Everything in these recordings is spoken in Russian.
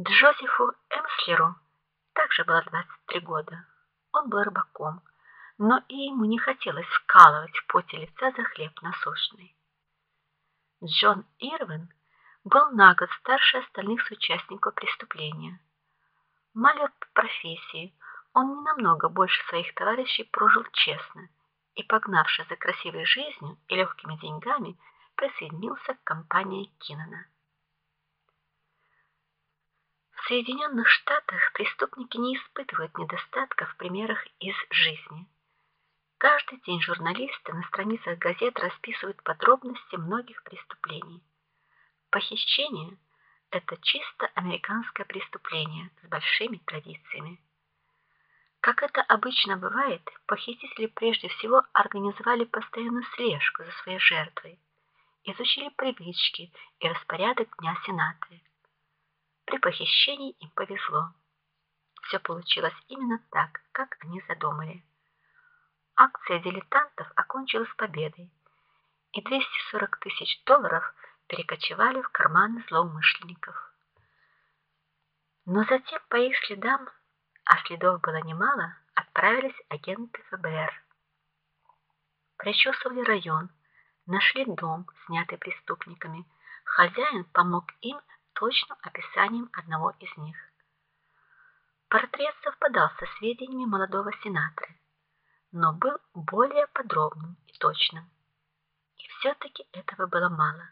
Джозефу Эмслеру также было 23 года. Он был рыбаком, но и ему не хотелось вкалывать в поте лица за хлеб насущный. Джон Ирвин был на год старше остальных соучастников преступления. Маляр по профессии, он не намного больше своих товарищей прожил честно и, погнавшись за красивой жизнью и легкими деньгами, присоединился к компании Киннона. В Соединенных Штатах преступники не испытывают недостатков в примерах из жизни. Каждый день журналисты на страницах газет расписывают подробности многих преступлений. Похищение это чисто американское преступление с большими традициями. Как это обычно бывает, похитители прежде всего организовали постоянную слежку за своей жертвой, изучили привычки и распорядок дня в сенаторе. При похищении им повезло. Все получилось именно так, как они задумали. Акция дилетантов окончилась победой, и 240 тысяч долларов перекочевали в карманы злоумышленников. Но затем по их следам, а следов было немало, отправились агенты ФБР. Прочесывали район, нашли дом, снятый преступниками. Хозяин помог им точным описанием одного из них. Портрет совпадал со сведениями молодого сенатора, но был более подробным и точным. И все таки этого было мало.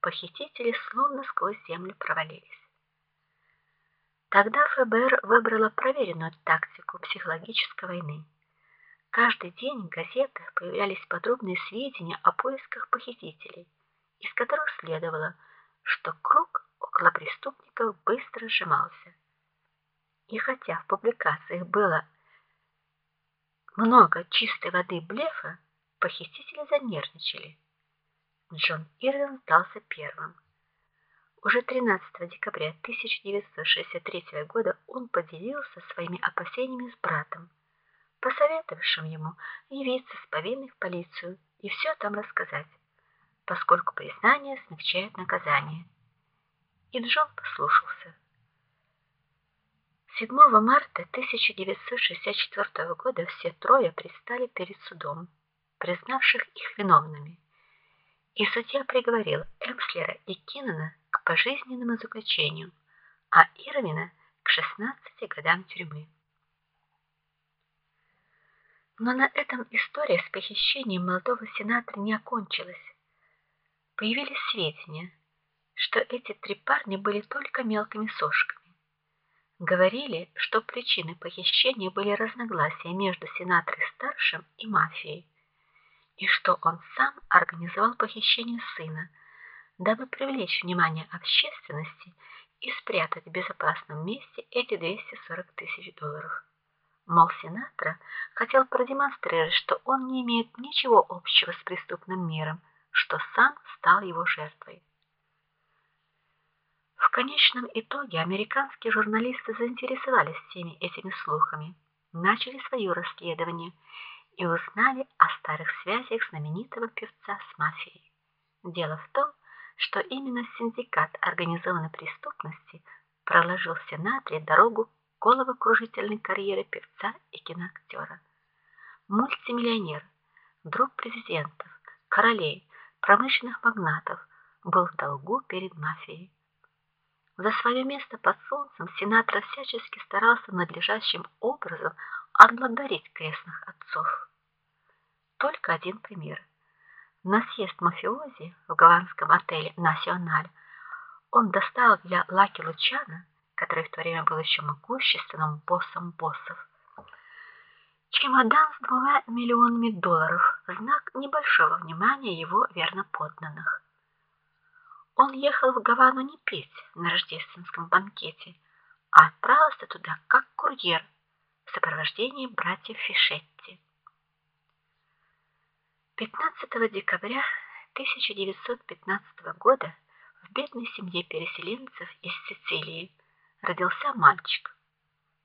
Похитители словно сквозь землю провалились. Тогда ФБР выбрало проверенную тактику психологической войны. Каждый день в газетах появлялись подробные сведения о поисках похитителей, из которых следовало, что круг около преступников быстро сжимался. И хотя в публикациях было много чистой воды блефа, похитители занервничали. Джон Ирвин сдался первым. Уже 13 декабря 1963 года он поделился своими опасениями с братом, посоветовавшим ему явиться с повинной в полицию и все там рассказать, поскольку признание смягчает наказание. И Джон послушался. 7 марта 1964 года все трое предстали перед судом, признавших их виновными. И судья приговорил Эмслера и Киннона к пожизненному заключению, а Ирвина к 16 годам тюрьмы. Но на этом история с похищением молодого сенатора не окончилась. Появились сведения, что эти три парня были только мелкими сошками. Говорили, что причиной похищения были разногласия между сенатором старшим и мафией, и что он сам организовал похищение сына дабы привлечь внимание общественности и спрятать в безопасном месте эти 240 тысяч долларов. Мол, сенатор хотел продемонстрировать, что он не имеет ничего общего с преступным миром, что сам стал его жертвой. В конечном итоге американские журналисты заинтересовались всеми этими слухами, начали свое расследование и узнали о старых связях знаменитого певца с мафией. Дело в том, что именно синдикат организованной преступности проложил в Сенате дорогу головокружительной карьере певца и киноактера. Мультимиллионер, друг президентов, королей, промышленных магнатов, был в долгу перед мафией. За свое место под солнцем сенатор всячески старался надлежащим образом отблагодарить крестных отцов. Только один пример. На съезд мафиози в голландском отеле Националь он достал для Лаки Лучана, который в то время был еще могущественным боссом боссов, чемодан с двумя миллионами долларов, знак небольшого внимания его верноподданных. Он ехал в Гавану не петь на рождественском банкете, а отправился туда как курьер в сопровождении братьев Фишетти. 15 декабря 1915 года в бедной семье переселенцев из Сицилии родился мальчик,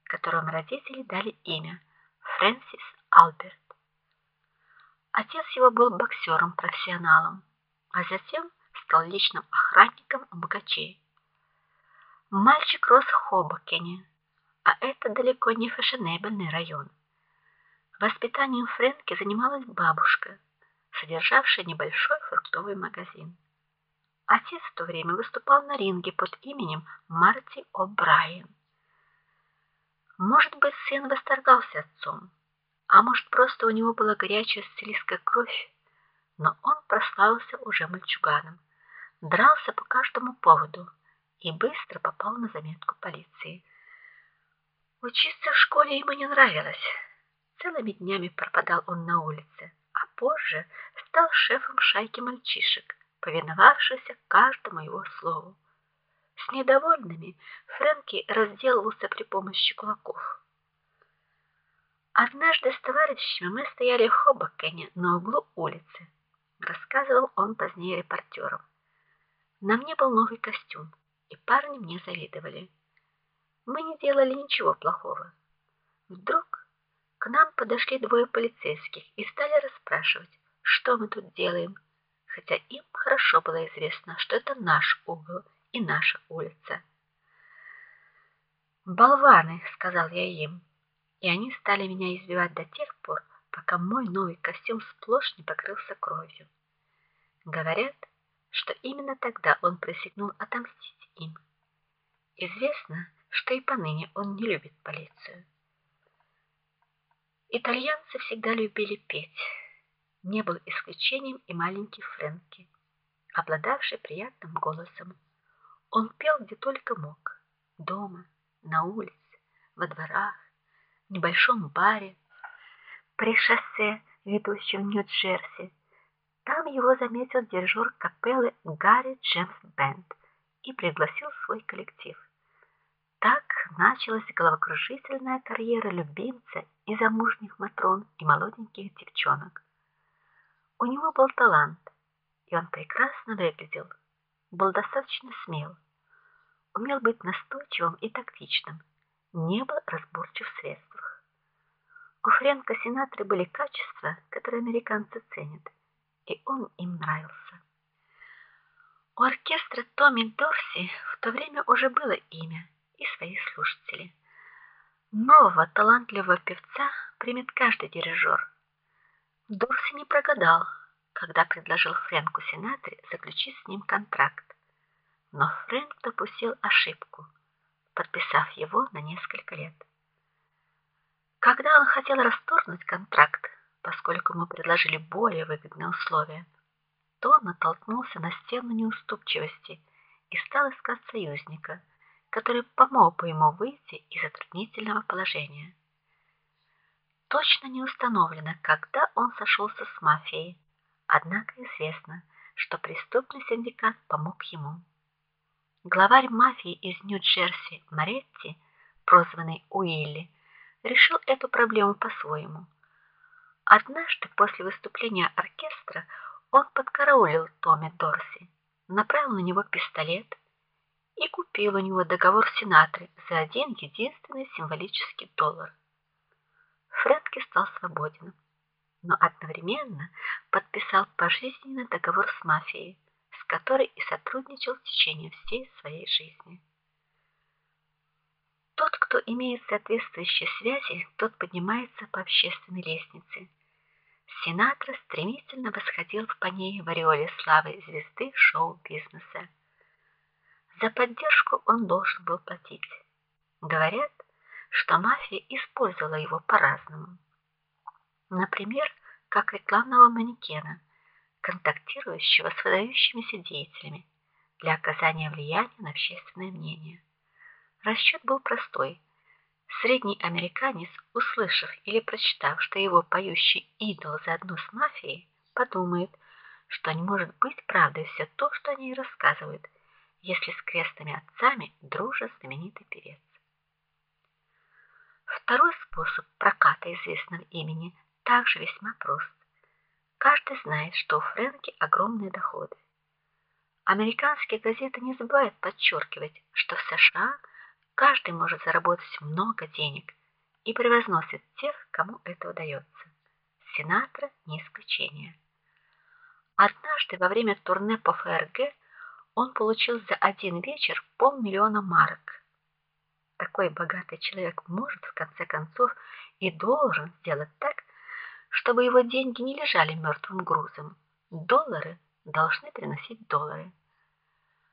которому родители дали имя Фрэнсис Алберт. Отец его был боксером-профессионалом, а затем стал личным охранником богачей. Мальчик рос в Хобокене, а это далеко не фешенебельный район. Воспитанием Фрэнки занималась бабушка, содержавшая небольшой фруктовый магазин. Отец в то время выступал на ринге под именем Марти О'Брайен. Может быть, сын восторгался отцом, а может, просто у него была горячая сицилийская кровь, но он прославился уже мальчуганом, дрался по каждому поводу и быстро попал на заметку полиции. Учиться в школе ему не нравилось. Целыми днями пропадал он на улице, а позже стал шефом шайки мальчишек, повиновавшихся каждому его слову. С недовольными Фрэнки разделывался при помощи кулаков. Однажды с товарищами мы стояли в Хобокене на углу улицы, рассказывал он позднее репортерам. На мне был новый костюм и парни мне завидовали. Мы не делали ничего плохого. Вдруг к нам подошли двое полицейских и стали расспрашивать, что мы тут делаем, хотя им хорошо было известно, что это наш угол и наша улица. "Болваны", сказал я им. И они стали меня избивать до тех пор, пока мой новый костюм сплошь не покрылся кровью. Говорят, что именно тогда он присягнул отомстить им. Известно, что и поныне он не любит полицию. Итальянцы всегда любили петь. Не был исключением и маленький Фрэнки, обладавший приятным голосом. Он пел где только мог: дома, на улице, во дворах, в небольшом баре, при шоссе, ведущем в Нью-Джерси, там его заметил дирижер капеллы Гарри Джеймс Бенд и пригласил в свой коллектив. Так началась головокружительная карьера любимца и замужних матрон, и молоденьких девчонок. У него был талант, и он прекрасно выглядел, был достаточно смел, умел быть настойчивым и тактичным, не был разборчив в средствах. У Фрэнка Синатры были качества, которые американцы ценят и он им нравился. У оркестра Томми Дорси в то время уже было имя и свои слушатели. Нового талантливого певца примет каждый дирижер. Дорси не прогадал, когда предложил Фрэнку Синатре заключить с ним контракт. Но Фрэнк допустил ошибку, подписав его на несколько лет. Когда он хотел расторгнуть контракт, поскольку ему предложили более выгодные условия, то натолкнулся на стену неуступчивости и стал искать союзника, который помог бы ему выйти из затруднительного положения. Точно не установлено, когда он сошелся с мафией, однако известно, что преступный синдикат помог ему. Главарь мафии из Нью-Джерси Маретти, прозванный Уилли, решил эту проблему по-своему. Однажды после выступления оркестра он подкараулил Томми Дорси, направил на него пистолет и купил у него договор с Синатрой за один единственный символический доллар. Фрэнки стал свободен, но одновременно подписал пожизненный договор с мафией, с которой и сотрудничал в течение всей своей жизни. Тот, кто имеет соответствующие связи, тот поднимается по общественной лестнице Синатра стремительно восходил по ней в ореоле славы звезды шоу-бизнеса. За поддержку он должен был платить. Говорят, что мафия использовала его по-разному. Например, как рекламного манекена, контактирующего с выдающимися деятелями для оказания влияния на общественное мнение. Расчет был простой. Средний американец, услышав или прочитав, что его поющий идол заодно с мафией, подумает, что не может быть правдой все то, что они рассказывают, если с крестными отцами дружит знаменитый певец. Второй способ проката известного имени также весьма прост. Каждый знает, что у Фрэнки огромные доходы. Американские газеты не забывают подчеркивать, что в США Каждый может заработать много денег и превозносит тех, кому это удается. Синатра не исключение. Однажды во время турне по ФРГ он получил за один вечер полмиллиона марок. Такой богатый человек может в конце концов и должен сделать так, чтобы его деньги не лежали мертвым грузом. Доллары должны приносить доллары.